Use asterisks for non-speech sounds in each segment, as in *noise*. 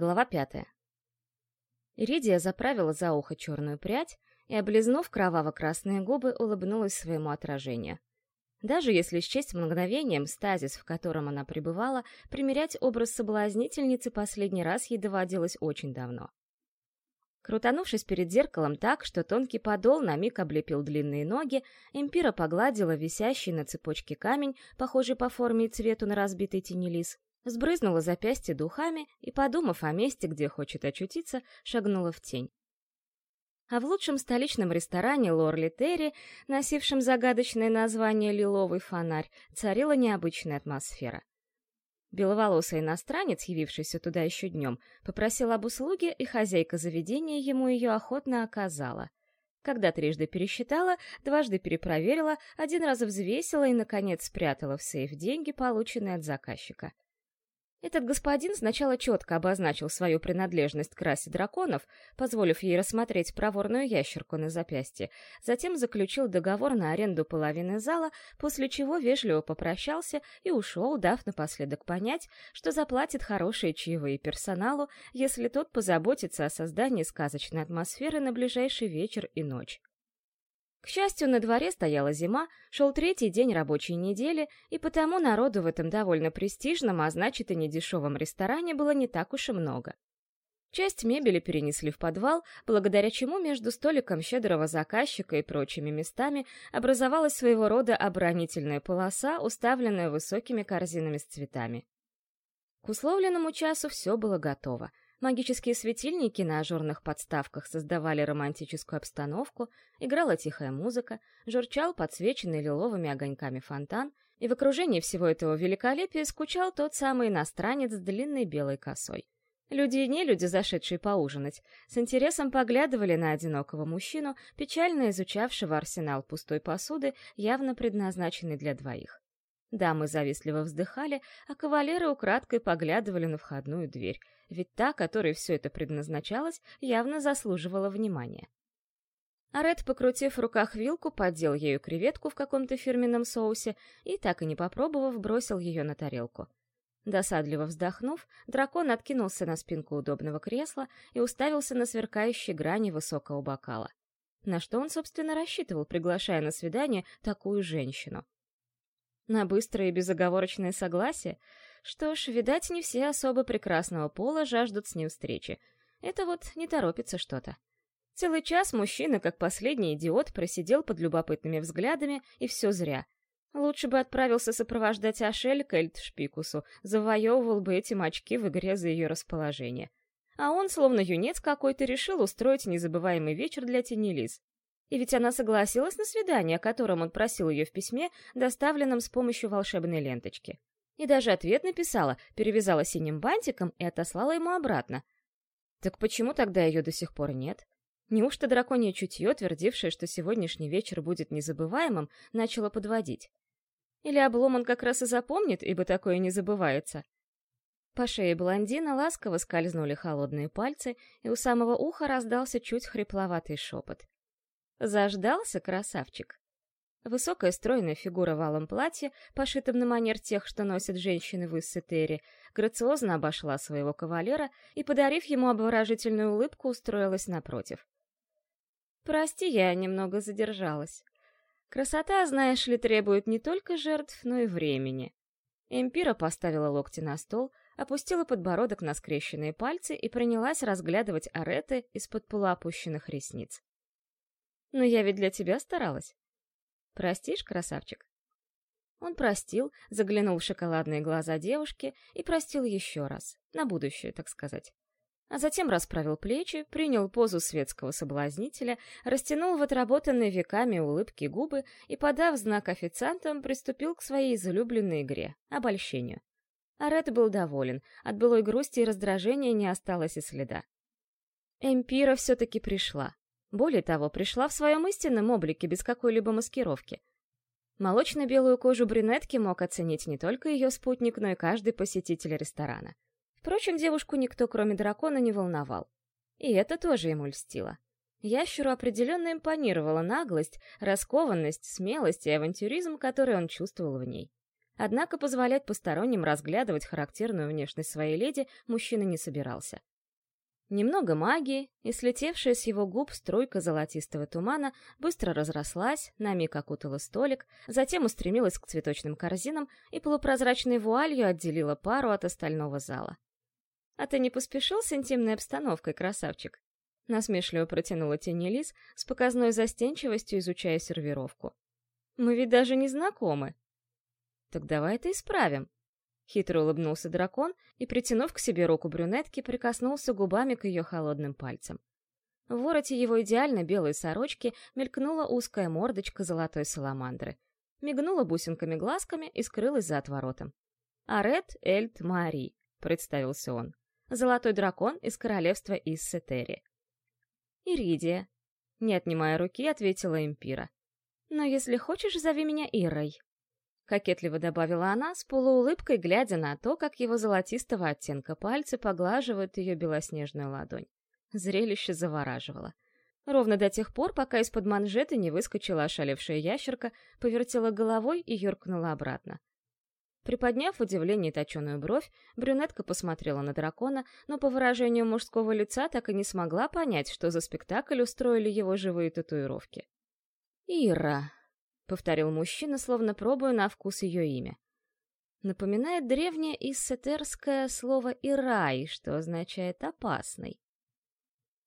Глава пятая. Иридия заправила за ухо черную прядь и, облизнув кроваво-красные губы, улыбнулась своему отражению. Даже если счесть мгновением стазис, в котором она пребывала, примерять образ соблазнительницы последний раз ей доводилось очень давно. Крутанувшись перед зеркалом так, что тонкий подол на миг облепил длинные ноги, Эмпира погладила висящий на цепочке камень, похожий по форме и цвету на разбитый тенелис, сбрызнула запястье духами и, подумав о месте, где хочет очутиться, шагнула в тень. А в лучшем столичном ресторане Лорли Терри, носившем загадочное название «Лиловый фонарь», царила необычная атмосфера. Беловолосый иностранец, явившийся туда еще днем, попросил об услуге, и хозяйка заведения ему ее охотно оказала. Когда трижды пересчитала, дважды перепроверила, один раз взвесила и, наконец, спрятала в сейф деньги, полученные от заказчика. Этот господин сначала четко обозначил свою принадлежность к расе драконов, позволив ей рассмотреть проворную ящерку на запястье, затем заключил договор на аренду половины зала, после чего вежливо попрощался и ушел, дав напоследок понять, что заплатит хорошие чаевые персоналу, если тот позаботится о создании сказочной атмосферы на ближайший вечер и ночь. К счастью, на дворе стояла зима, шел третий день рабочей недели, и потому народу в этом довольно престижном, а значит и недешевом ресторане было не так уж и много. Часть мебели перенесли в подвал, благодаря чему между столиком щедрого заказчика и прочими местами образовалась своего рода оборонительная полоса, уставленная высокими корзинами с цветами. К условленному часу все было готово — Магические светильники на ажурных подставках создавали романтическую обстановку, играла тихая музыка, журчал подсвеченный лиловыми огоньками фонтан, и в окружении всего этого великолепия скучал тот самый иностранец с длинной белой косой. Люди и не люди, зашедшие поужинать, с интересом поглядывали на одинокого мужчину, печально изучавшего арсенал пустой посуды, явно предназначенный для двоих. Дамы завистливо вздыхали, а кавалеры украдкой поглядывали на входную дверь, ведь та, которой все это предназначалось, явно заслуживала внимания. Арет, покрутив в руках вилку, поддел ею креветку в каком-то фирменном соусе и, так и не попробовав, бросил ее на тарелку. Досадливо вздохнув, дракон откинулся на спинку удобного кресла и уставился на сверкающие грани высокого бокала. На что он, собственно, рассчитывал, приглашая на свидание такую женщину? На быстрое и безоговорочное согласие? Что ж, видать, не все особо прекрасного пола жаждут с ним встречи. Это вот не торопится что-то. Целый час мужчина, как последний идиот, просидел под любопытными взглядами, и все зря. Лучше бы отправился сопровождать Ашель к Эльтшпикусу, завоевывал бы эти очки в игре за ее расположение. А он, словно юнец какой-то, решил устроить незабываемый вечер для Тенелис. И ведь она согласилась на свидание, о котором он просил ее в письме, доставленном с помощью волшебной ленточки. И даже ответ написала, перевязала синим бантиком и отослала ему обратно. Так почему тогда ее до сих пор нет? Неужто драконье чутье, твердившее, что сегодняшний вечер будет незабываемым, начало подводить? Или облом он как раз и запомнит, ибо такое не забывается? По шее блондина ласково скользнули холодные пальцы, и у самого уха раздался чуть хрипловатый шепот — Заждался красавчик. Высокая стройная фигура в алом платье, пошитом на манер тех, что носят женщины в Иссетере, грациозно обошла своего кавалера и, подарив ему обворожительную улыбку, устроилась напротив. «Прости, я немного задержалась. Красота, знаешь ли, требует не только жертв, но и времени». Эмпира поставила локти на стол, опустила подбородок на скрещенные пальцы и принялась разглядывать ареты из-под полуопущенных ресниц. Но я ведь для тебя старалась. Простишь, красавчик?» Он простил, заглянул в шоколадные глаза девушки и простил еще раз, на будущее, так сказать. А затем расправил плечи, принял позу светского соблазнителя, растянул в отработанные веками улыбки губы и, подав знак официантам, приступил к своей излюбленной игре — обольщению. Арет был доволен, от былой грусти и раздражения не осталось и следа. Эмпира все-таки пришла. Более того, пришла в своем истинном облике без какой-либо маскировки. Молочно-белую кожу брюнетки мог оценить не только ее спутник, но и каждый посетитель ресторана. Впрочем, девушку никто, кроме дракона, не волновал. И это тоже ему льстило. Ящеру определенно импонировала наглость, раскованность, смелость и авантюризм, который он чувствовал в ней. Однако позволять посторонним разглядывать характерную внешность своей леди мужчина не собирался. Немного магии, и слетевшая с его губ струйка золотистого тумана быстро разрослась, на миг окутала столик, затем устремилась к цветочным корзинам и полупрозрачной вуалью отделила пару от остального зала. «А ты не поспешил с интимной обстановкой, красавчик?» Насмешливо протянула тени лис, с показной застенчивостью изучая сервировку. «Мы ведь даже не знакомы». «Так давай это исправим», Хитро улыбнулся дракон и, притянув к себе руку брюнетки, прикоснулся губами к ее холодным пальцам. В вороте его идеально белой сорочки мелькнула узкая мордочка золотой саламандры. Мигнула бусинками-глазками и скрылась за отворотом. «Арет Эльт Мари», — представился он. «Золотой дракон из королевства Иссетери». «Иридия», — не отнимая руки, ответила Эмпира. «Но если хочешь, зови меня Ирой». Кокетливо добавила она, с полуулыбкой глядя на то, как его золотистого оттенка пальцы поглаживают ее белоснежную ладонь. Зрелище завораживало. Ровно до тех пор, пока из-под манжеты не выскочила ошалевшая ящерка, повертела головой и юркнула обратно. Приподняв в удивлении точеную бровь, брюнетка посмотрела на дракона, но по выражению мужского лица так и не смогла понять, что за спектакль устроили его живые татуировки. «Ира», — повторил мужчина, словно пробуя на вкус ее имя. Напоминает древнее иссетерское слово «ирай», что означает «опасный».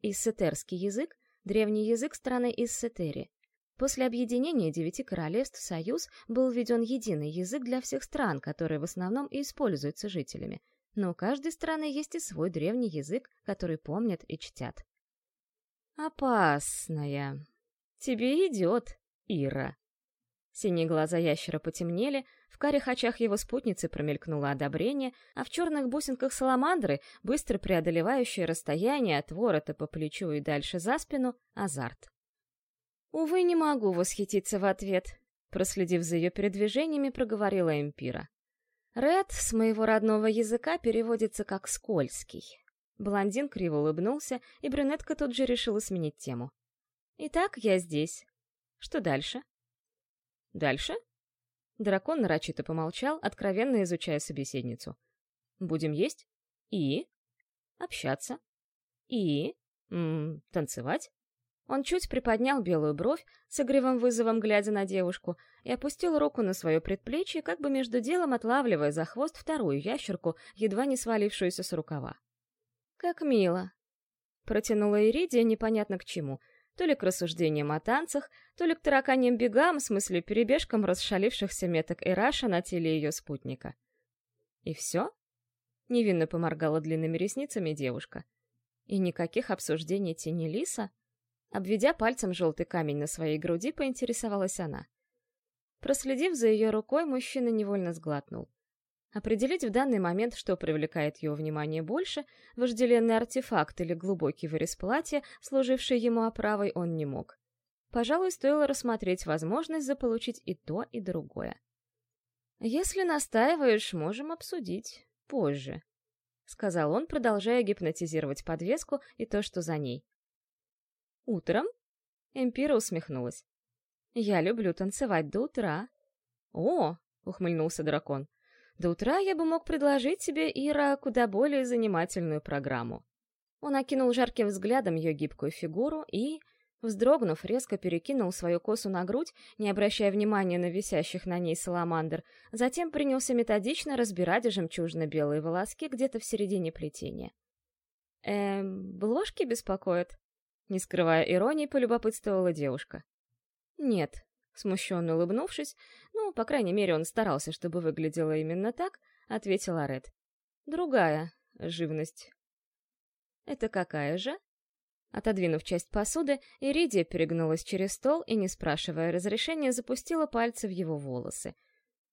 Иссетерский язык — древний язык страны Иссетери. После объединения девяти королевств Союз был введен единый язык для всех стран, который в основном и используется жителями. Но у каждой страны есть и свой древний язык, который помнят и чтят. «Опасная. Тебе идет, Ира», Синие глаза ящера потемнели, в карих очах его спутницы промелькнуло одобрение, а в черных бусинках саламандры, быстро преодолевающее расстояние от ворота по плечу и дальше за спину, азарт. «Увы, не могу восхититься в ответ», — проследив за ее передвижениями, проговорила Эмпира. «Ред с моего родного языка переводится как «скользкий». Блондин криво улыбнулся, и брюнетка тут же решила сменить тему. «Итак, я здесь. Что дальше?» Дальше? Дракон нарочито помолчал, откровенно изучая собеседницу. Будем есть? И? Общаться? И? М -м, танцевать? Он чуть приподнял белую бровь, с игривым вызовом глядя на девушку, и опустил руку на свое предплечье, как бы между делом отлавливая за хвост вторую ящерку, едва не свалившуюся с рукава. «Как мило!» Протянула Иридия непонятно к чему, то ли к рассуждениям о танцах, то ли к тараканьим бегам, в смысле перебежкам расшалившихся меток Эраша на теле ее спутника. «И все?» — невинно поморгала длинными ресницами девушка. «И никаких обсуждений тени лиса?» Обведя пальцем желтый камень на своей груди, поинтересовалась она. Проследив за ее рукой, мужчина невольно сглотнул. Определить в данный момент, что привлекает его внимание больше, вожделенный артефакт или глубокий вырез платья, служивший ему оправой, он не мог. Пожалуй, стоило рассмотреть возможность заполучить и то, и другое. «Если настаиваешь, можем обсудить. Позже», — сказал он, продолжая гипнотизировать подвеску и то, что за ней. «Утром?» — Эмпира усмехнулась. «Я люблю танцевать до утра». «О!» — ухмыльнулся дракон. До утра я бы мог предложить тебе, Ира, куда более занимательную программу. Он окинул жарким взглядом ее гибкую фигуру и, вздрогнув, резко перекинул свою косу на грудь, не обращая внимания на висящих на ней саламандр, затем принялся методично разбирать жемчужно-белые волоски где-то в середине плетения. «Эм, бложки беспокоят?» Не скрывая иронии, полюбопытствовала девушка. «Нет», Смущенно улыбнувшись, ну, по крайней мере, он старался, чтобы выглядело именно так, ответила Ред. Другая живность. Это какая же? Отодвинув часть посуды, Иридия перегнулась через стол и, не спрашивая разрешения, запустила пальцы в его волосы.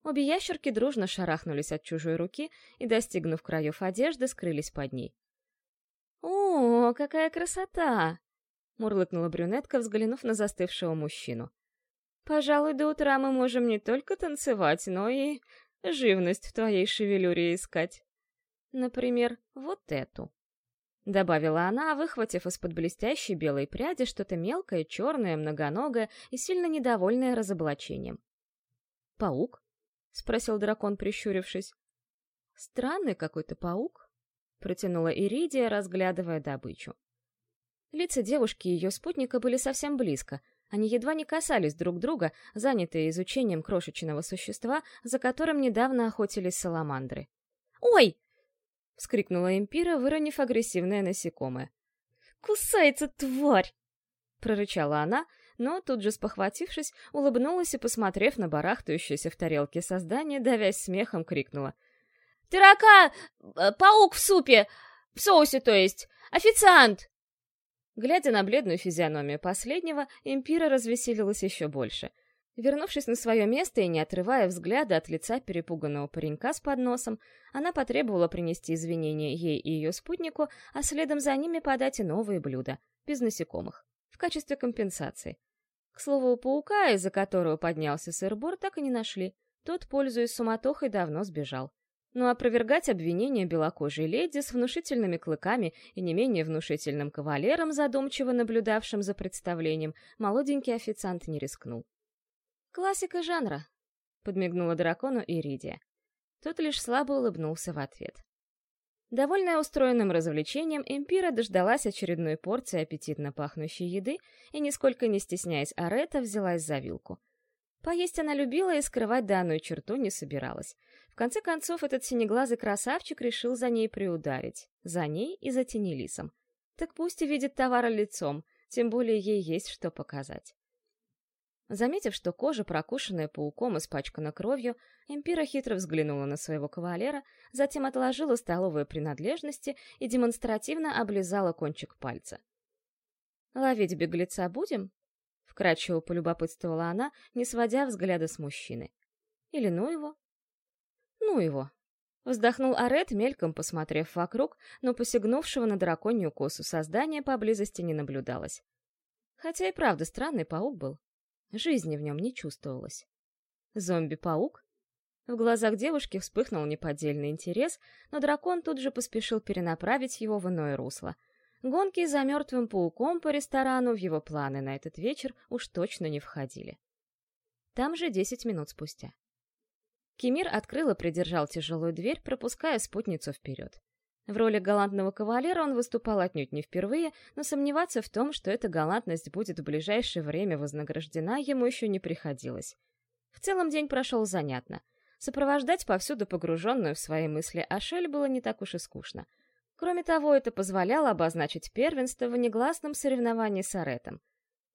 Обе ящерки дружно шарахнулись от чужой руки и, достигнув краев одежды, скрылись под ней. «О, какая красота!» — мурлыкнула брюнетка, взглянув на застывшего мужчину. Пожалуй, до утра мы можем не только танцевать, но и живность в твоей шевелюре искать. Например, вот эту. Добавила она, выхватив из-под блестящей белой пряди что-то мелкое, черное, многоногое и сильно недовольное разоблачением. Паук? — спросил дракон, прищурившись. «Странный какой-то паук», — протянула Иридия, разглядывая добычу. Лица девушки и ее спутника были совсем близко. Они едва не касались друг друга, занятые изучением крошечного существа, за которым недавно охотились саламандры. «Ой!» — вскрикнула Эмпира, выронив агрессивное насекомое. «Кусается, тварь!» — прорычала она, но тут же спохватившись, улыбнулась и, посмотрев на барахтающееся в тарелке создание, давясь смехом, крикнула. «Тарака! Э, паук в супе! В соусе, то есть! Официант!» Глядя на бледную физиономию последнего, Эмпира развеселилась еще больше. Вернувшись на свое место и не отрывая взгляда от лица перепуганного паренька с подносом, она потребовала принести извинения ей и ее спутнику, а следом за ними подать и новые блюда, без насекомых, в качестве компенсации. К слову, паука, из-за которого поднялся сыр-бор, так и не нашли. Тот, пользуясь суматохой, давно сбежал. Но опровергать обвинения белокожей леди с внушительными клыками и не менее внушительным кавалером, задумчиво наблюдавшим за представлением, молоденький официант не рискнул. «Классика жанра», — подмигнула дракону Иридия. Тот лишь слабо улыбнулся в ответ. Довольная устроенным развлечением, Эмпира дождалась очередной порции аппетитно пахнущей еды и, нисколько не стесняясь Арета, взялась за вилку. Поесть она любила и скрывать данную черту не собиралась конце концов, этот синеглазый красавчик решил за ней приударить. За ней и за Тенелисом. Так пусть и видит товара лицом, тем более ей есть что показать. Заметив, что кожа, прокушенная пауком, испачкана кровью, Эмпира хитро взглянула на своего кавалера, затем отложила столовые принадлежности и демонстративно облизала кончик пальца. «Ловить беглеца будем?» — вкратчиво полюбопытствовала она, не сводя взгляда с мужчины. «Или ну его?» Ну его. Вздохнул Арет, мельком посмотрев вокруг, но посягнувшего на драконью косу создания поблизости не наблюдалось. Хотя и правда странный паук был. Жизни в нем не чувствовалось. Зомби-паук? В глазах девушки вспыхнул неподдельный интерес, но дракон тут же поспешил перенаправить его в иное русло. Гонки за мертвым пауком по ресторану в его планы на этот вечер уж точно не входили. Там же десять минут спустя. Кемир открыл и придержал тяжелую дверь, пропуская спутницу вперед. В роли галантного кавалера он выступал отнюдь не впервые, но сомневаться в том, что эта галантность будет в ближайшее время вознаграждена, ему еще не приходилось. В целом день прошел занятно. Сопровождать повсюду погруженную в свои мысли Ашель было не так уж и скучно. Кроме того, это позволяло обозначить первенство в негласном соревновании с Аретом.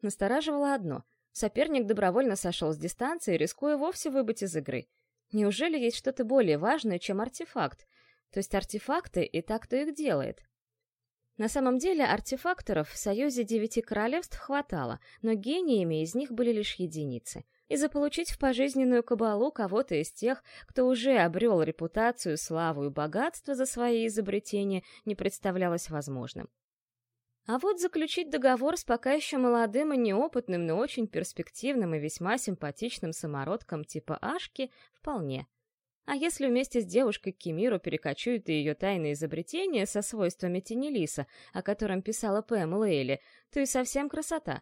Настораживало одно — соперник добровольно сошел с дистанции, рискуя вовсе выбыть из игры — Неужели есть что-то более важное, чем артефакт? То есть артефакты и так кто их делает? На самом деле артефакторов в Союзе Девяти Королевств хватало, но гениями из них были лишь единицы. И заполучить в пожизненную кабалу кого-то из тех, кто уже обрел репутацию, славу и богатство за свои изобретения, не представлялось возможным. А вот заключить договор с пока еще молодым и неопытным, но очень перспективным и весьма симпатичным самородком типа Ашки вполне. А если вместе с девушкой Кимиру перекочуют и ее тайные изобретения со свойствами Тенелиса, о котором писала Пэм Лейли, то и совсем красота.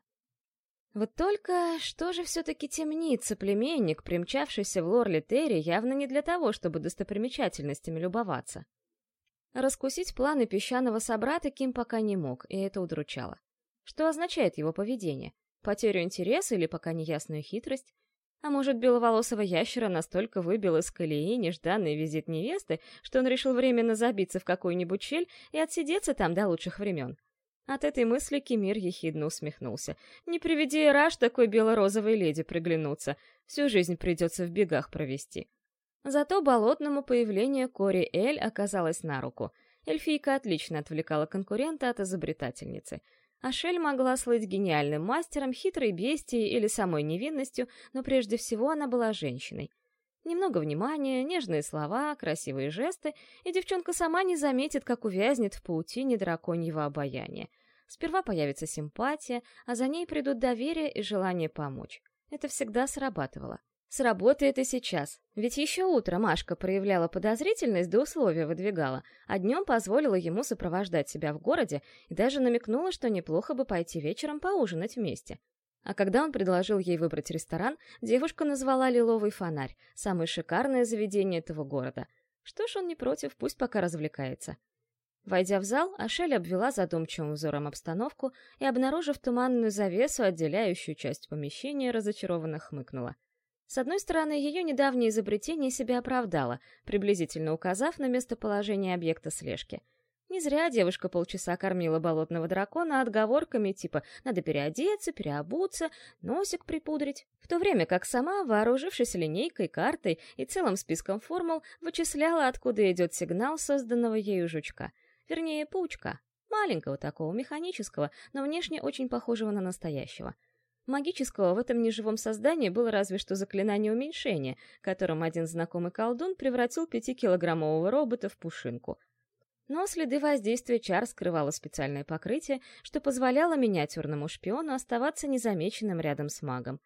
Вот только что же все-таки темнится племенник, примчавшийся в Лорлитере, явно не для того, чтобы достопримечательностями любоваться. Раскусить планы песчаного собрата Ким пока не мог, и это удручало. Что означает его поведение? Потерю интереса или пока неясную хитрость? А может, беловолосого ящера настолько выбил из колеи нежданный визит невесты, что он решил временно забиться в какую-нибудь щель и отсидеться там до лучших времен? От этой мысли Кемир ехидно усмехнулся. «Не приведи раш такой бело-розовой леди приглянуться. Всю жизнь придется в бегах провести». Зато болотному появление Кори Эль оказалось на руку. Эльфийка отлично отвлекала конкурента от изобретательницы. А Шель могла слыть гениальным мастером, хитрой бестией или самой невинностью, но прежде всего она была женщиной. Немного внимания, нежные слова, красивые жесты, и девчонка сама не заметит, как увязнет в паутине драконьего обаяния. Сперва появится симпатия, а за ней придут доверие и желание помочь. Это всегда срабатывало. Сработает и сейчас. Ведь еще утром Машка проявляла подозрительность до условия выдвигала, а днем позволила ему сопровождать себя в городе и даже намекнула, что неплохо бы пойти вечером поужинать вместе. А когда он предложил ей выбрать ресторан, девушка назвала «Лиловый фонарь», самое шикарное заведение этого города. Что ж, он не против, пусть пока развлекается. Войдя в зал, Ашель обвела задумчивым взором обстановку и, обнаружив туманную завесу, отделяющую часть помещения, разочарованно хмыкнула. С одной стороны, ее недавнее изобретение себя оправдало, приблизительно указав на местоположение объекта слежки. Не зря девушка полчаса кормила болотного дракона отговорками типа «надо переодеться, переобуться, носик припудрить», в то время как сама, вооружившись линейкой, картой и целым списком формул, вычисляла, откуда идет сигнал созданного ею жучка — Вернее, паучка. Маленького такого, механического, но внешне очень похожего на настоящего. Магического в этом неживом создании было разве что заклинание уменьшения, которым один знакомый колдун превратил пятикилограммового робота в пушинку. Но следы воздействия чар скрывало специальное покрытие, что позволяло миниатюрному шпиону оставаться незамеченным рядом с магом.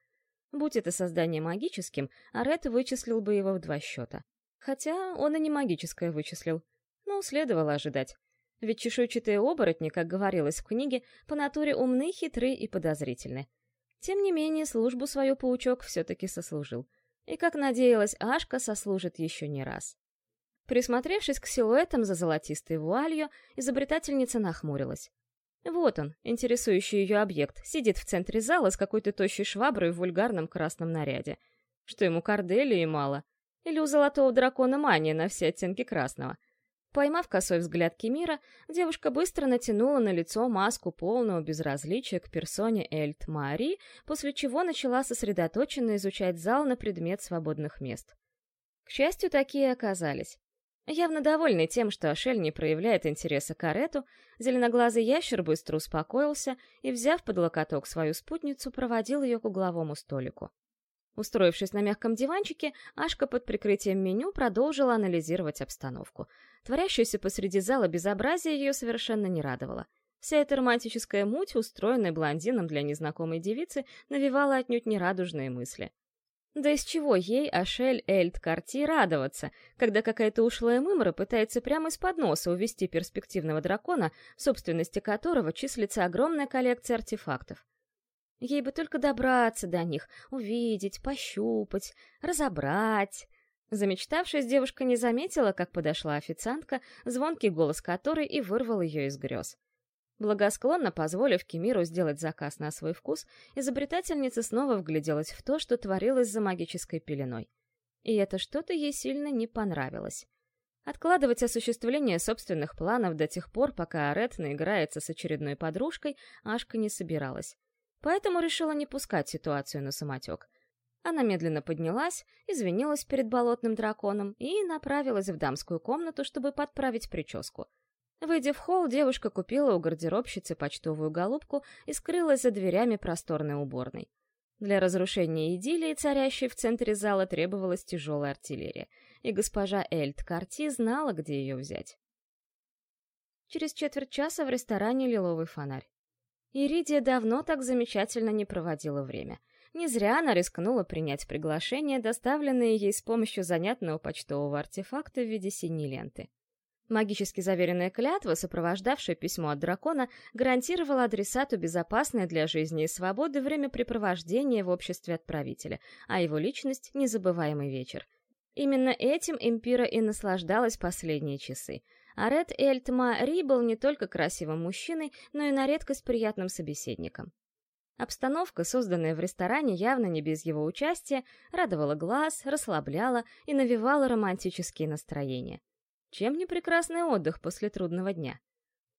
Будь это создание магическим, Арет вычислил бы его в два счета. Хотя он и не магическое вычислил. Ну, следовало ожидать. Ведь чешуйчатые оборотни, как говорилось в книге, по натуре умны, хитры и подозрительны. Тем не менее, службу свою паучок все-таки сослужил. И, как надеялась Ашка, сослужит еще не раз. Присмотревшись к силуэтам за золотистой вуалью, изобретательница нахмурилась. Вот он, интересующий ее объект, сидит в центре зала с какой-то тощей шваброй в вульгарном красном наряде. Что ему корделии мало? Или у золотого дракона мания на все оттенки красного? Поймав косой взгляд Кемира, девушка быстро натянула на лицо маску полного безразличия к персоне Эльт Мари, после чего начала сосредоточенно изучать зал на предмет свободных мест. К счастью, такие оказались. Явно довольный тем, что Ашель не проявляет интереса к Арету, зеленоглазый ящер быстро успокоился и, взяв под локоток свою спутницу, проводил ее к угловому столику. Устроившись на мягком диванчике, Ашка под прикрытием меню продолжила анализировать обстановку. Творящееся посреди зала безобразие ее совершенно не радовало. Вся эта романтическая муть, устроенная блондином для незнакомой девицы, навевала отнюдь нерадужные мысли. Да из чего ей, Ашель Эльд Карти, радоваться, когда какая-то ушлая мымра пытается прямо из-под носа увести перспективного дракона, в собственности которого числится огромная коллекция артефактов? Ей бы только добраться до них, увидеть, пощупать, разобрать. Замечтавшись, девушка не заметила, как подошла официантка, звонкий голос которой и вырвал ее из грез. Благосклонно позволив Кемиру сделать заказ на свой вкус, изобретательница снова вгляделась в то, что творилось за магической пеленой. И это что-то ей сильно не понравилось. Откладывать осуществление собственных планов до тех пор, пока Арет наиграется с очередной подружкой, Ашка не собиралась поэтому решила не пускать ситуацию на самотек. Она медленно поднялась, извинилась перед болотным драконом и направилась в дамскую комнату, чтобы подправить прическу. Выйдя в холл, девушка купила у гардеробщицы почтовую голубку и скрылась за дверями просторной уборной. Для разрушения идиллии, царящей в центре зала, требовалась тяжелая артиллерия, и госпожа Эльт Карти знала, где ее взять. Через четверть часа в ресторане «Лиловый фонарь». Иридия давно так замечательно не проводила время. Не зря она рискнула принять приглашение, доставленное ей с помощью занятного почтового артефакта в виде синей ленты. Магически заверенная клятва, сопровождавшая письмо от дракона, гарантировала адресату безопасное для жизни и свободы времяпрепровождение в обществе отправителя, а его личность — незабываемый вечер. Именно этим Эмпира и наслаждалась последние часы — а Ред Эльтма Ри был не только красивым мужчиной, но и на редкость приятным собеседником. Обстановка, созданная в ресторане явно не без его участия, радовала глаз, расслабляла и навевала романтические настроения. Чем не прекрасный отдых после трудного дня?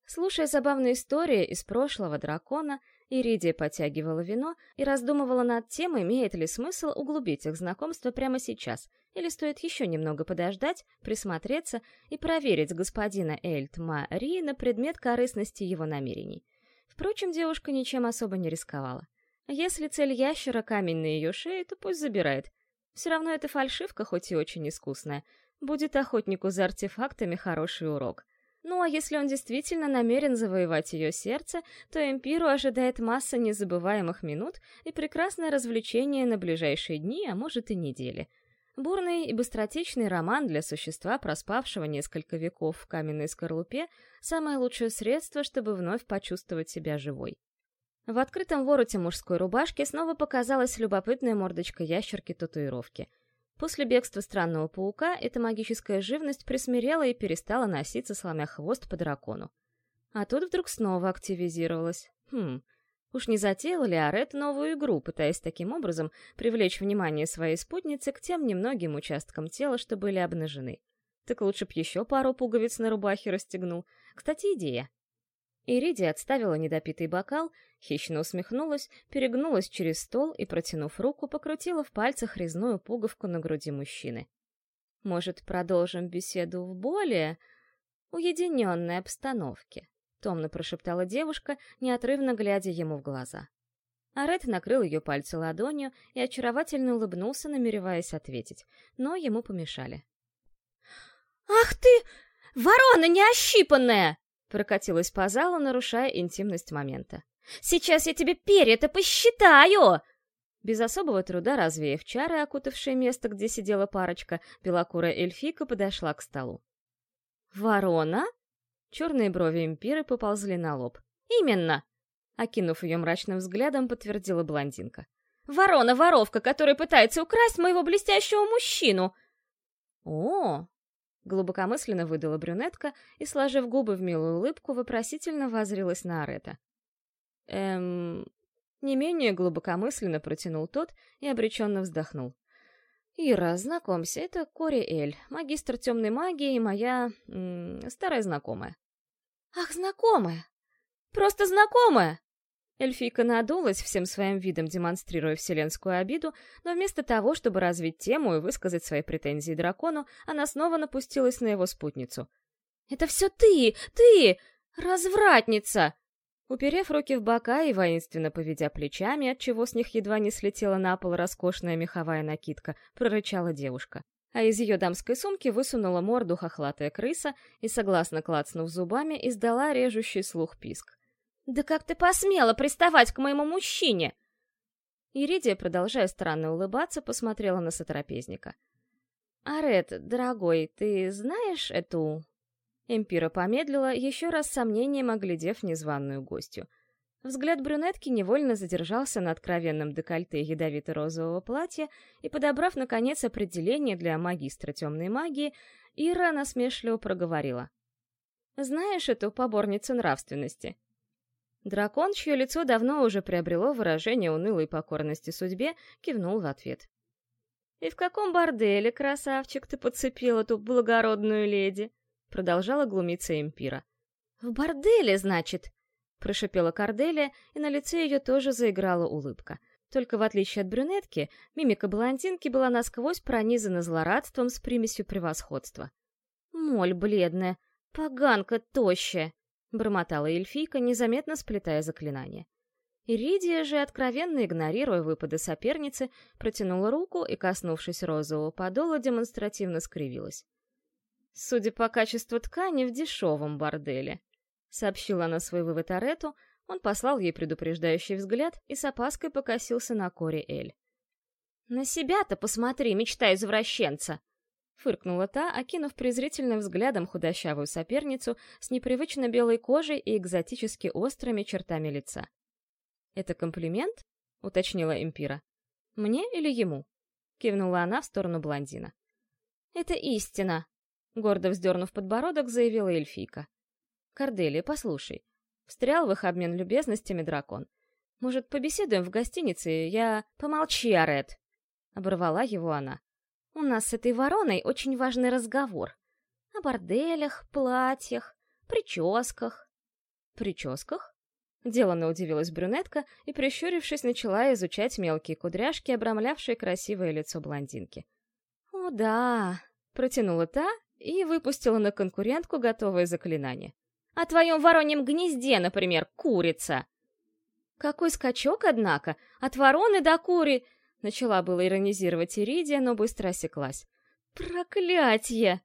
Слушая забавные истории из прошлого дракона, Иридия подтягивала вино и раздумывала над тем, имеет ли смысл углубить их знакомство прямо сейчас, или стоит еще немного подождать, присмотреться и проверить господина Эльтма Ри на предмет корыстности его намерений. Впрочем, девушка ничем особо не рисковала. Если цель ящера камень на ее шее, то пусть забирает. Все равно эта фальшивка, хоть и очень искусная, будет охотнику за артефактами хороший урок — ну а если он действительно намерен завоевать ее сердце, то Эмпиру ожидает масса незабываемых минут и прекрасное развлечение на ближайшие дни, а может и недели. Бурный и быстротечный роман для существа, проспавшего несколько веков в каменной скорлупе, самое лучшее средство, чтобы вновь почувствовать себя живой. В открытом вороте мужской рубашки снова показалась любопытная мордочка ящерки татуировки. После бегства странного паука эта магическая живность присмирела и перестала носиться, сломя хвост по дракону. А тут вдруг снова активизировалась. Хм, уж не затеял ли Арет новую игру, пытаясь таким образом привлечь внимание своей спутницы к тем немногим участкам тела, что были обнажены? Так лучше б еще пару пуговиц на рубахе расстегнул. Кстати, идея. Иридия отставила недопитый бокал, хищно усмехнулась, перегнулась через стол и, протянув руку, покрутила в пальцах резную пуговку на груди мужчины. «Может, продолжим беседу в более уединенной обстановке?» — томно прошептала девушка, неотрывно глядя ему в глаза. Арет накрыл ее пальцы ладонью и очаровательно улыбнулся, намереваясь ответить, но ему помешали. «Ах ты, ворона неощипанная!» Прокатилась по залу, нарушая интимность момента. «Сейчас я тебе перья-то посчитаю!» Без особого труда развеяв чары, окутавшие место, где сидела парочка, белокурая эльфийка подошла к столу. «Ворона?» Черные брови импиры поползли на лоб. «Именно!» Окинув ее мрачным взглядом, подтвердила блондинка. «Ворона-воровка, которая пытается украсть моего блестящего мужчину!» «О, Глубокомысленно выдала брюнетка и, сложив губы в милую улыбку, вопросительно возрилась на Арета. «Эм...» Не менее глубокомысленно протянул тот и обреченно вздохнул. «Ира, знакомься, это Кори Эль, магистр темной магии и моя... Старая знакомая». «Ах, знакомая! Просто знакомая!» Эльфийка надулась, всем своим видом демонстрируя вселенскую обиду, но вместо того, чтобы развить тему и высказать свои претензии дракону, она снова напустилась на его спутницу. «Это все ты! Ты! Развратница!» Уперев руки в бока и воинственно поведя плечами, отчего с них едва не слетела на пол роскошная меховая накидка, прорычала девушка. А из ее дамской сумки высунула морду хохлатая крыса и, согласно клацнув зубами, издала режущий слух писк. «Да как ты посмела приставать к моему мужчине?» Иридия, продолжая странно улыбаться, посмотрела на сотрапезника. «Арет, дорогой, ты знаешь эту...» Эмпира помедлила, еще раз с сомнением оглядев незваную гостью. Взгляд брюнетки невольно задержался на откровенном декольте ядовито-розового платья, и, подобрав, наконец, определение для магистра темной магии, Ира насмешливо проговорила. «Знаешь эту поборницу нравственности?» Дракон, чье лицо давно уже приобрело выражение унылой покорности судьбе, кивнул в ответ. «И в каком борделе, красавчик, ты подцепил эту благородную леди?» Продолжала глумиться Эмпира. «В борделе, значит?» Прошипела Корделия, и на лице ее тоже заиграла улыбка. Только в отличие от брюнетки, мимика блондинки была насквозь пронизана злорадством с примесью превосходства. «Моль бледная, поганка тощая!» — бормотала эльфийка, незаметно сплетая заклинание. Иридия же, откровенно игнорируя выпады соперницы, протянула руку и, коснувшись розового подола, демонстративно скривилась. «Судя по качеству ткани, в дешевом борделе», — сообщила она свой вывод Арету, он послал ей предупреждающий взгляд и с опаской покосился на Кори Эль. «На себя-то посмотри, мечта извращенца!» Фыркнула та, окинув презрительным взглядом худощавую соперницу с непривычно белой кожей и экзотически острыми чертами лица. «Это комплимент?» — уточнила Эмпира. «Мне или ему?» — кивнула она в сторону блондина. «Это истина!» — гордо вздернув подбородок, заявила эльфийка. «Корделия, послушай. Встрял в их обмен любезностями дракон. Может, побеседуем в гостинице? Я... Помолчи, Арет!» — оборвала его она. У нас с этой вороной очень важный разговор. О борделях, платьях, прическах. Прическах? Деланно удивилась брюнетка и, прищурившись, начала изучать мелкие кудряшки, обрамлявшие красивое лицо блондинки. «О, да!» — протянула та и выпустила на конкурентку готовое заклинание. «О твоем вороньем гнезде, например, курица!» «Какой скачок, однако! От вороны до кури...» Начала было иронизировать Иридия, но быстро осеклась. «Проклятье!»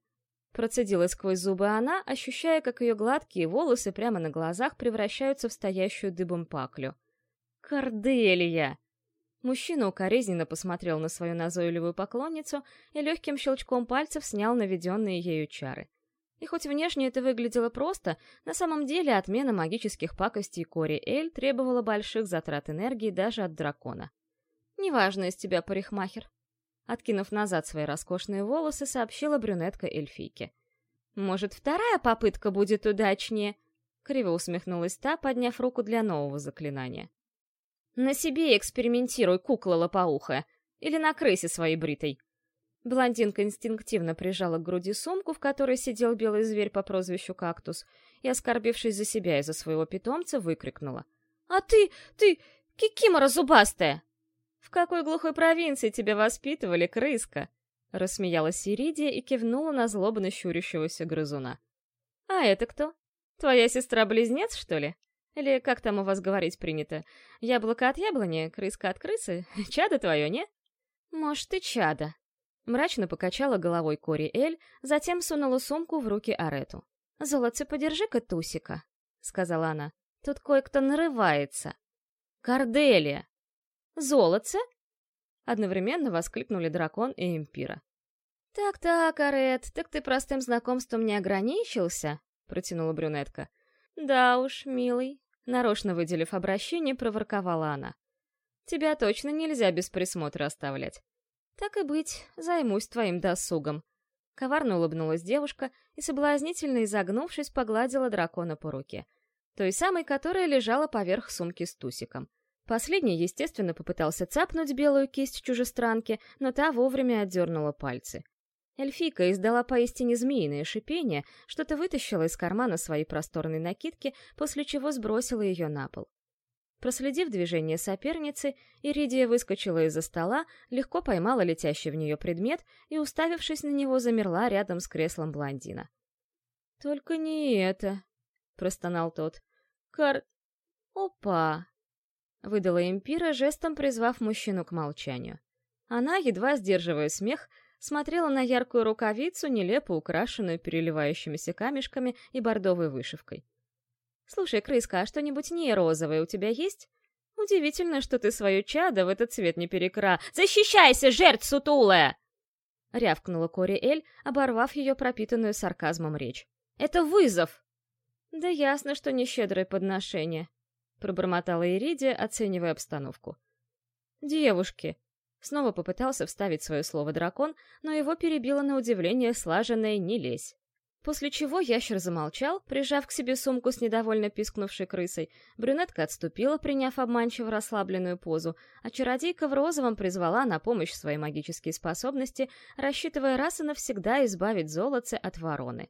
Процедила сквозь зубы она, ощущая, как ее гладкие волосы прямо на глазах превращаются в стоящую дыбом паклю. «Корделия!» Мужчина укоризненно посмотрел на свою назойливую поклонницу и легким щелчком пальцев снял наведенные ею чары. И хоть внешне это выглядело просто, на самом деле отмена магических пакостей Кори Эль требовала больших затрат энергии даже от дракона. «Неважно из тебя парикмахер», — откинув назад свои роскошные волосы, сообщила брюнетка эльфийке. «Может, вторая попытка будет удачнее?» — криво усмехнулась та, подняв руку для нового заклинания. «На себе экспериментируй, кукла лопоухая, или на крысе своей бритой», Блондинка инстинктивно прижала к груди сумку, в которой сидел белый зверь по прозвищу Кактус, и, оскорбившись за себя и за своего питомца, выкрикнула. «А ты, ты, кикимора зубастая!» «В какой глухой провинции тебя воспитывали, крыска?» Рассмеялась Иридия и кивнула на злобно щурящегося грызуна. «А это кто? Твоя сестра-близнец, что ли? Или как там у вас говорить принято? Яблоко от яблони, крыска от крысы? *laughs* Чадо твое, не?» «Может, и чадо», Мрачно покачала головой Кори Эль, затем сунула сумку в руки Арету. «Золотце, подержи-ка Тусика», — сказала она. «Тут кое-кто нарывается». «Корделия!» «Золотце?» Одновременно воскликнули дракон и импира. «Так-так, Арет, так ты простым знакомством не ограничился?» — протянула брюнетка. «Да уж, милый», — нарочно выделив обращение, проворковала она. «Тебя точно нельзя без присмотра оставлять. «Так и быть, займусь твоим досугом». Коварно улыбнулась девушка и, соблазнительно изогнувшись, погладила дракона по руке. Той самой, которая лежала поверх сумки с тусиком. Последний, естественно, попытался цапнуть белую кисть чужестранки, но та вовремя отдернула пальцы. Эльфийка издала поистине змеиное шипение, что-то вытащила из кармана своей просторной накидки, после чего сбросила ее на пол. Проследив движение соперницы, Иридия выскочила из-за стола, легко поймала летящий в нее предмет и, уставившись на него, замерла рядом с креслом блондина. «Только не это», — простонал тот. «Кар... Опа!» — выдала импира, жестом призвав мужчину к молчанию. Она, едва сдерживая смех, смотрела на яркую рукавицу, нелепо украшенную переливающимися камешками и бордовой вышивкой. «Слушай, крыска, а что-нибудь не розовое у тебя есть? Удивительно, что ты свое чадо в этот цвет не перекра... Защищайся, жертв сутулая!» Рявкнула Кори Эль, оборвав ее пропитанную сарказмом речь. «Это вызов!» «Да ясно, что не щедрое подношение», — пробормотала Иридия, оценивая обстановку. «Девушки!» Снова попытался вставить свое слово дракон, но его перебило на удивление слаженное «не лезь». После чего ящер замолчал, прижав к себе сумку с недовольно пискнувшей крысой. Брюнетка отступила, приняв обманчиво расслабленную позу, а чародейка в розовом призвала на помощь свои магические способности, рассчитывая раз и навсегда избавить золотце от вороны.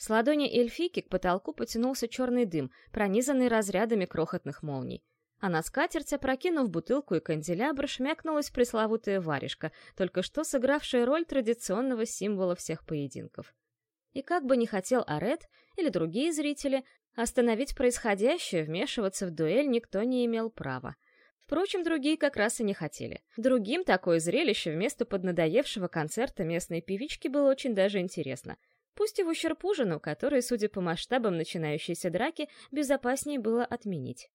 С ладони эльфийки к потолку потянулся черный дым, пронизанный разрядами крохотных молний. А на скатерть, опрокинув бутылку и канделябр, шмякнулась пресловутая варежка, только что сыгравшая роль традиционного символа всех поединков. И как бы ни хотел Арет или другие зрители, остановить происходящее, вмешиваться в дуэль никто не имел права. Впрочем, другие как раз и не хотели. Другим такое зрелище вместо поднадоевшего концерта местной певички было очень даже интересно. Пусть и в ущерб ужину, который, судя по масштабам начинающейся драки, безопаснее было отменить.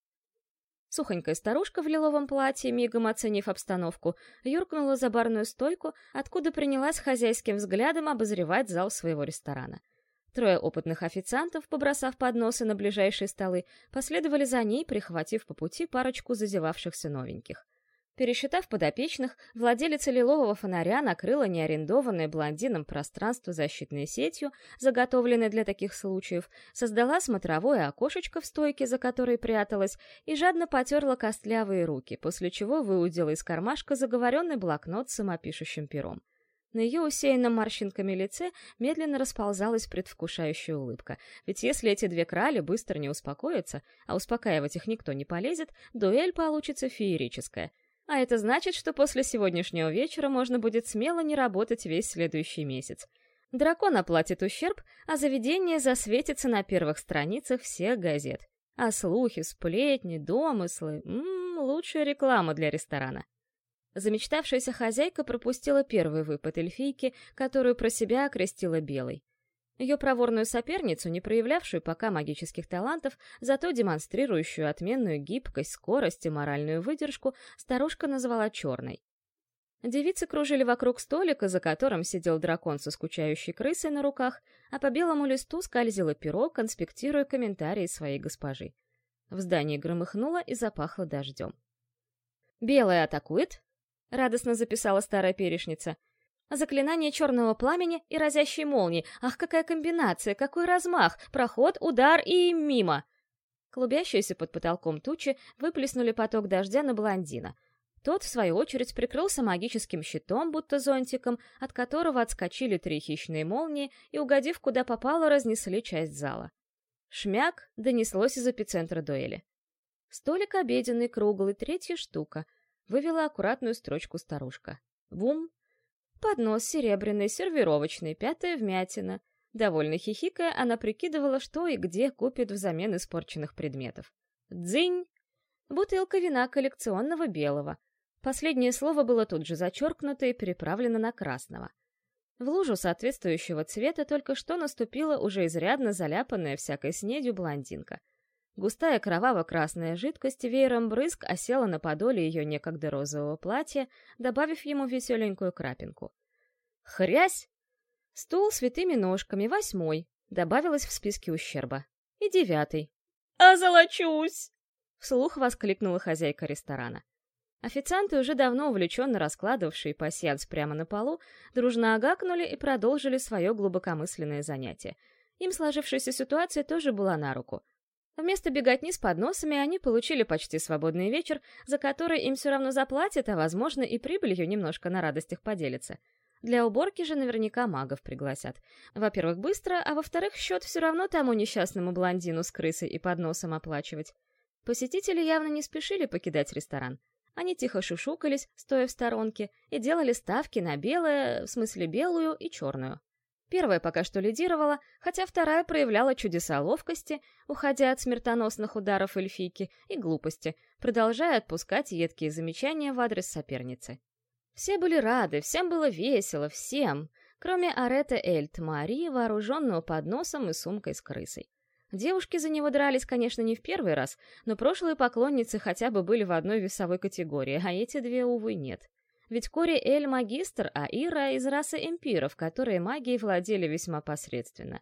Сухонькая старушка в лиловом платье, мигом оценив обстановку, юркнула за барную стойку, откуда принялась хозяйским взглядом обозревать зал своего ресторана. Трое опытных официантов, побросав подносы на ближайшие столы, последовали за ней, прихватив по пути парочку зазевавшихся новеньких. Пересчитав подопечных, владелица лилового фонаря накрыла неарендованное блондином пространство защитной сетью, заготовленной для таких случаев, создала смотровое окошечко в стойке, за которой пряталась, и жадно потерла костлявые руки, после чего выудила из кармашка заговоренный блокнот с самопишущим пером. На ее усеянном морщинками лице медленно расползалась предвкушающая улыбка. Ведь если эти две крали быстро не успокоятся, а успокаивать их никто не полезет, дуэль получится феерическая — а это значит, что после сегодняшнего вечера можно будет смело не работать весь следующий месяц. Дракон оплатит ущерб, а заведение засветится на первых страницах всех газет. А слухи, сплетни, домыслы — ммм, лучшая реклама для ресторана. Замечтавшаяся хозяйка пропустила первый выпад эльфийки, которую про себя окрестила белой. Ее проворную соперницу, не проявлявшую пока магических талантов, зато демонстрирующую отменную гибкость, скорость и моральную выдержку, старушка назвала черной. Девицы кружили вокруг столика, за которым сидел дракон со скучающей крысой на руках, а по белому листу скользило перо, конспектируя комментарии своей госпожи. В здании громыхнуло и запахло дождем. «Белая атакует?» — радостно записала старая перешница. «Заклинание черного пламени и разящей молнии. Ах, какая комбинация, какой размах! Проход, удар и мимо!» Клубящиеся под потолком тучи выплеснули поток дождя на блондина — тот, в свою очередь, прикрылся магическим щитом, будто зонтиком, от которого отскочили три хищные молнии и, угодив куда попало, разнесли часть зала. Шмяк донеслось из эпицентра дуэли. Столик обеденный, круглый, третья штука. Вывела аккуратную строчку старушка. Бум! Поднос серебряный, сервировочный, пятая вмятина. Довольно хихикая, она прикидывала, что и где купит взамен испорченных предметов. Дзынь! Бутылка вина коллекционного белого. Последнее слово было тут же зачеркнуто и переправлено на красного. В лужу соответствующего цвета только что наступила уже изрядно заляпанная всякой снедью блондинка. Густая кроваво-красная жидкость веером брызг осела на подоле ее некогда розового платья, добавив ему веселенькую крапинку. Хрясь! Стул с витыми ножками, восьмой, добавилось в списке ущерба. И девятый. «Озолочусь!» — вслух воскликнула хозяйка ресторана. Официанты, уже давно увлеченно раскладывавшие пасьянс прямо на полу, дружно агакнули и продолжили свое глубокомысленное занятие. Им сложившаяся ситуация тоже была на руку. Вместо беготни с подносами они получили почти свободный вечер, за который им все равно заплатят, а, возможно, и прибылью немножко на радостях поделятся. Для уборки же наверняка магов пригласят. Во-первых, быстро, а во-вторых, счет все равно тому несчастному блондину с крысой и подносом оплачивать. Посетители явно не спешили покидать ресторан. Они тихо шушукались, стоя в сторонке, и делали ставки на белое, в смысле белую и черную. Первая пока что лидировала, хотя вторая проявляла чудеса ловкости, уходя от смертоносных ударов эльфийки и глупости, продолжая отпускать едкие замечания в адрес соперницы. Все были рады, всем было весело, всем, кроме Арета Эльт Мари, вооруженного подносом и сумкой с крысой. Девушки за него дрались, конечно, не в первый раз, но прошлые поклонницы хотя бы были в одной весовой категории, а эти две, увы, нет. Ведь Кори Эль — магистр, а Ира — из расы эмпиров, которые магией владели весьма посредственно.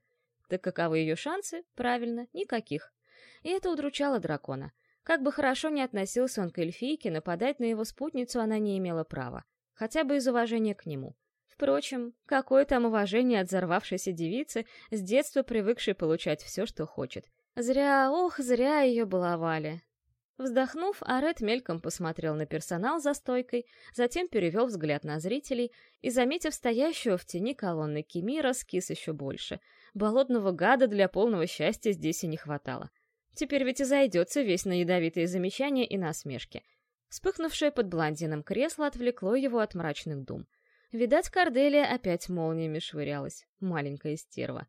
Так каковы ее шансы? Правильно, никаких. И это удручало дракона. Как бы хорошо ни относился он к эльфийке, нападать на его спутницу она не имела права. Хотя бы из уважения к нему. Впрочем, какое там уважение от взорвавшейся девицы, с детства привыкшей получать все, что хочет. Зря, ох, зря ее баловали. Вздохнув, Арет мельком посмотрел на персонал за стойкой, затем перевел взгляд на зрителей и, заметив стоящего в тени колонны Кемира, скис еще больше. Болотного гада для полного счастья здесь и не хватало. Теперь ведь и зайдется весь на ядовитые замечания и насмешки. Вспыхнувшее под блондином кресло отвлекло его от мрачных дум. Видать, Корделия опять молниями швырялась, маленькая стерва.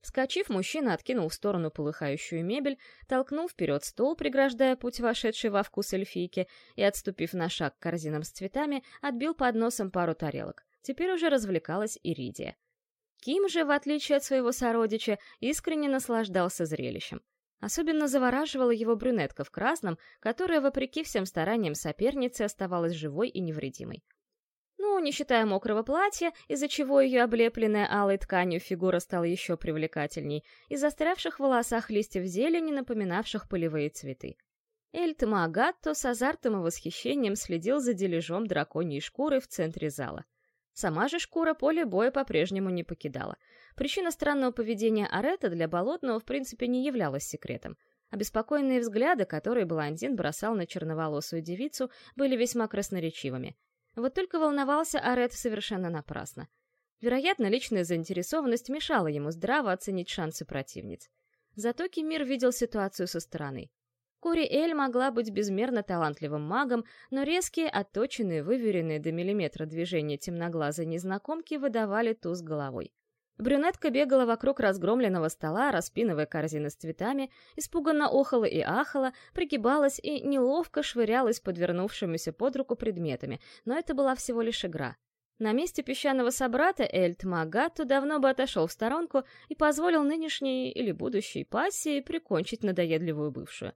Вскочив, мужчина откинул в сторону полыхающую мебель, толкнул вперед стол, преграждая путь вошедшей во вкус эльфийки, и, отступив на шаг к корзинам с цветами, отбил под носом пару тарелок. Теперь уже развлекалась Иридия. Ким же, в отличие от своего сородича, искренне наслаждался зрелищем. Особенно завораживала его брюнетка в красном, которая, вопреки всем стараниям соперницы, оставалась живой и невредимой. Не считая мокрого платья, из-за чего ее облепленная алой тканью фигура стала еще привлекательней, и застрявших в волосах листьев зелени, напоминавших полевые цветы. Эльт Магатто с азартом и восхищением следил за дележом драконьей шкуры в центре зала. Сама же шкура поле боя по-прежнему не покидала. Причина странного поведения Арета для Болотного в принципе не являлась секретом. Обеспокоенные взгляды, которые блондин бросал на черноволосую девицу, были весьма красноречивыми — вот только волновался Арет совершенно напрасно. Вероятно, личная заинтересованность мешала ему здраво оценить шансы противниц. Зато Кемир видел ситуацию со стороны. Кори Эль могла быть безмерно талантливым магом, но резкие, отточенные, выверенные до миллиметра движения темноглазой незнакомки выдавали туз головой. Брюнетка бегала вокруг разгромленного стола, распинывая корзины с цветами, испуганно охала и ахала, пригибалась и неловко швырялась подвернувшимися под руку предметами, но это была всего лишь игра. На месте песчаного собрата Эльт Магату давно бы отошел в сторонку и позволил нынешней или будущей пассии прикончить надоедливую бывшую.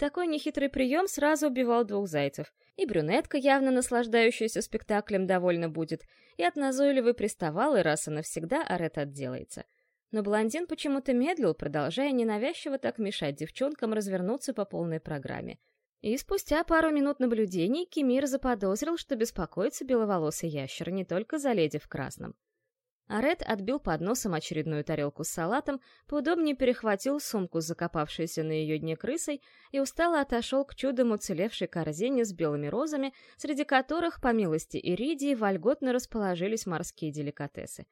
Такой нехитрый прием сразу убивал двух зайцев. И брюнетка, явно наслаждающаяся спектаклем, довольно будет, и от назойливой приставалы раз и навсегда Арет отделается. Но блондин почему-то медлил, продолжая ненавязчиво так мешать девчонкам развернуться по полной программе. И спустя пару минут наблюдений Кемир заподозрил, что беспокоится беловолосый ящер не только за леди в красном. А Ред отбил под носом очередную тарелку с салатом, поудобнее перехватил сумку с закопавшейся на ее дне крысой и устало отошел к чудом уцелевшей корзине с белыми розами, среди которых, по милости Иридии, вольготно расположились морские деликатесы.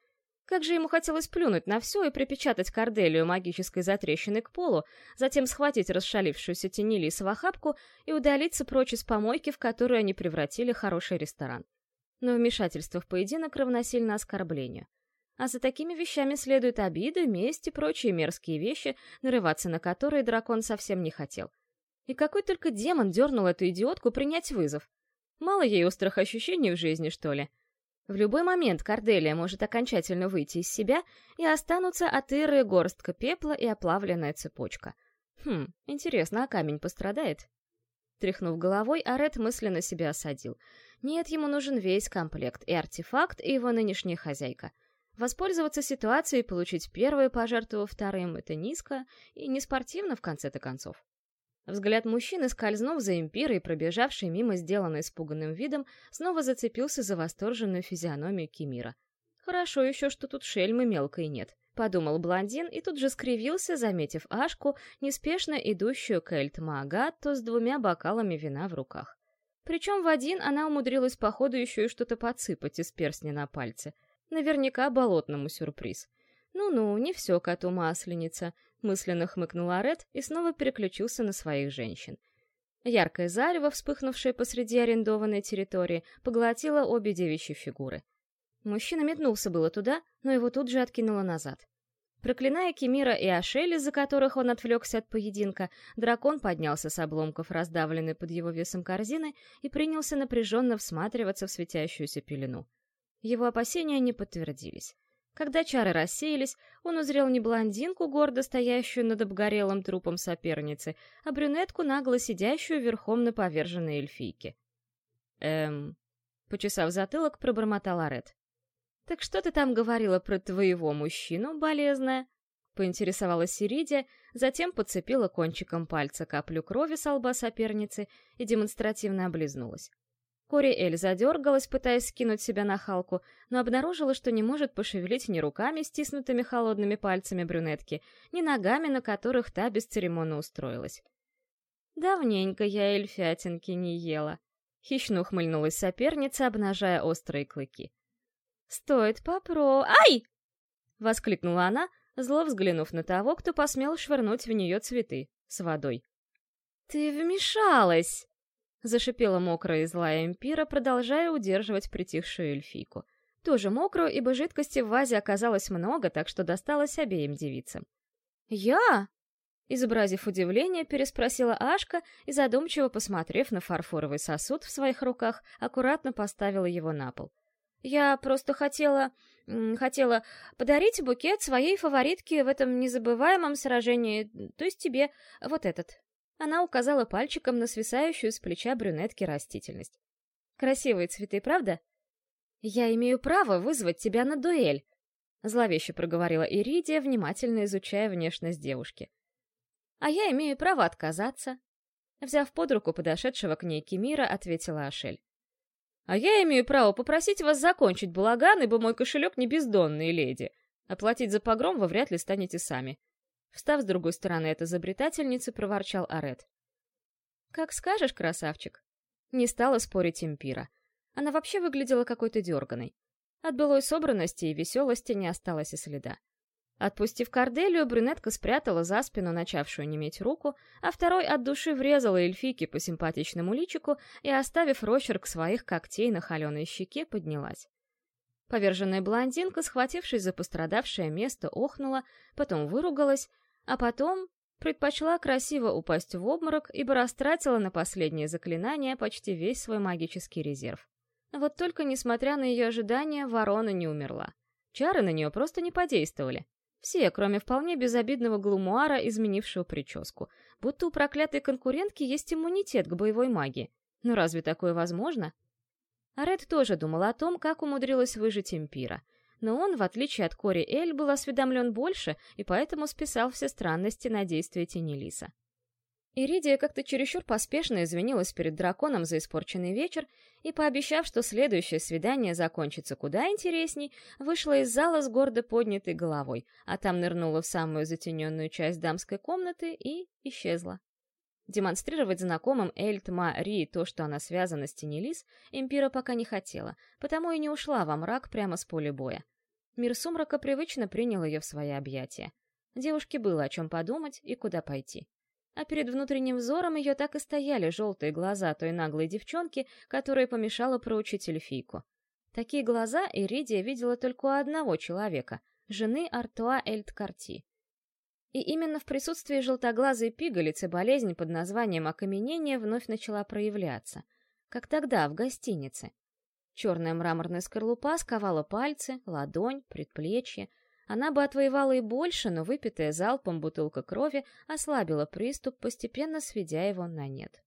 Как же ему хотелось плюнуть на все и припечатать Корделию магической затрещиной к полу, затем схватить расшалившуюся Тенилис в охапку и удалиться прочь из помойки, в которую они превратили хороший ресторан. Но вмешательство в поединок равносильно оскорблению а за такими вещами следуют обиды, месть и прочие мерзкие вещи, нарываться на которые дракон совсем не хотел. И какой только демон дернул эту идиотку принять вызов. Мало ей острых ощущений в жизни, что ли? В любой момент Корделия может окончательно выйти из себя, и останутся от Иры горстка пепла и оплавленная цепочка. Хм, интересно, а камень пострадает? Тряхнув головой, Арет мысленно себя осадил. Нет, ему нужен весь комплект, и артефакт, и его нынешняя хозяйка — Воспользоваться ситуацией и получить первое, пожертвовав вторым, это низко и не спортивно в конце-то концов. Взгляд мужчины, скользнув за импирой, пробежавший мимо сделанной испуганным видом, снова зацепился за восторженную физиономию Кемира. «Хорошо еще, что тут шельмы мелкой нет», — подумал блондин и тут же скривился, заметив Ашку, неспешно идущую к Эльт-Маагатту с двумя бокалами вина в руках. Причем в один она умудрилась походу еще и что-то подсыпать из перстня на пальце — Наверняка болотному сюрприз. «Ну-ну, не все коту масленица», — мысленно хмыкнул Ред и снова переключился на своих женщин. Яркое зарево, вспыхнувшее посреди арендованной территории, поглотило обе девичьи фигуры. Мужчина метнулся было туда, но его тут же откинуло назад. Проклиная Кемира и Ашели, за которых он отвлекся от поединка, дракон поднялся с обломков, раздавленной под его весом корзины, и принялся напряженно всматриваться в светящуюся пелену. Его опасения не подтвердились. Когда чары рассеялись, он узрел не блондинку, гордо стоящую над обгорелым трупом соперницы, а брюнетку, нагло сидящую верхом на поверженной эльфийке. «Эм...» — почесав затылок, пробормотал Арет. «Так что ты там говорила про твоего мужчину, болезная?» — поинтересовалась Сиридия, затем подцепила кончиком пальца каплю крови с лба соперницы и демонстративно облизнулась. Кори Эль задергалась, пытаясь скинуть себя на Халку, но обнаружила, что не может пошевелить ни руками, стиснутыми холодными пальцами брюнетки, ни ногами, на которых та бесцеремонно устроилась. «Давненько я эльфятинки не ела», — хищно ухмыльнулась соперница, обнажая острые клыки. «Стоит попро... Ай!» — воскликнула она, зло взглянув на того, кто посмел швырнуть в нее цветы с водой. «Ты вмешалась!» Зашипела мокрая и злая импира, продолжая удерживать притихшую эльфийку. Тоже мокрую, ибо жидкости в вазе оказалось много, так что досталось обеим девицам. «Я?» Изобразив удивление, переспросила Ашка и, задумчиво посмотрев на фарфоровый сосуд в своих руках, аккуратно поставила его на пол. «Я просто хотела... хотела подарить букет своей фаворитке в этом незабываемом сражении, то есть тебе, вот этот». Она указала пальчиком на свисающую с плеча брюнетки растительность. «Красивые цветы, правда?» «Я имею право вызвать тебя на дуэль», — зловеще проговорила Иридия, внимательно изучая внешность девушки. «А я имею право отказаться», — взяв под руку подошедшего к ней Кемира, ответила Ашель. «А я имею право попросить вас закончить балаган, ибо мой кошелек не бездонный, леди. Оплатить за погром вы вряд ли станете сами. Встав с другой стороны от изобретательницы, проворчал Арет. «Как скажешь, красавчик». Не стала спорить Импира. Она вообще выглядела какой-то дерганой. От былой собранности и веселости не осталось и следа. Отпустив Корделию, брюнетка спрятала за спину начавшую неметь руку, а второй от души врезала эльфийке по симпатичному личику и, оставив росчерк своих когтей на холеной щеке, поднялась. Поверженная блондинка, схватившись за пострадавшее место, охнула, потом выругалась, а потом предпочла красиво упасть в обморок, ибо растратила на последнее заклинание почти весь свой магический резерв. Вот только, несмотря на ее ожидания, ворона не умерла. Чары на нее просто не подействовали. Все, кроме вполне безобидного глумуара, изменившего прическу. Будто у проклятой конкурентки есть иммунитет к боевой магии. Но разве такое возможно? А Ред тоже думал о том, как умудрилась выжить Эмпира. Но он, в отличие от Кори Эль, был осведомлен больше и поэтому списал все странности на действия Тенелиса. Иридия как-то чересчур поспешно извинилась перед драконом за испорченный вечер и, пообещав, что следующее свидание закончится куда интересней, вышла из зала с гордо поднятой головой, а там нырнула в самую затененную часть дамской комнаты и исчезла. Демонстрировать знакомым Эльт Ма Ри то, что она связана с Тенелис, Эмпира пока не хотела, потому и не ушла во мрак прямо с поля боя. Мир сумрака привычно принял ее в свои объятия. Девушке было о чем подумать и куда пойти а перед внутренним взором ее так и стояли желтые глаза той наглой девчонки, которая помешала проучить эльфийку. Такие глаза Иридия видела только у одного человека — жены Артуа Эльткарти. И именно в присутствии желтоглазой пигалицы болезнь под названием окаменение вновь начала проявляться. Как тогда, в гостинице. Черная мраморная скорлупа сковала пальцы, ладонь, предплечье, она бы отвоевала и больше, но выпитая залпом бутылка крови ослабила приступ, постепенно сведя его на нет.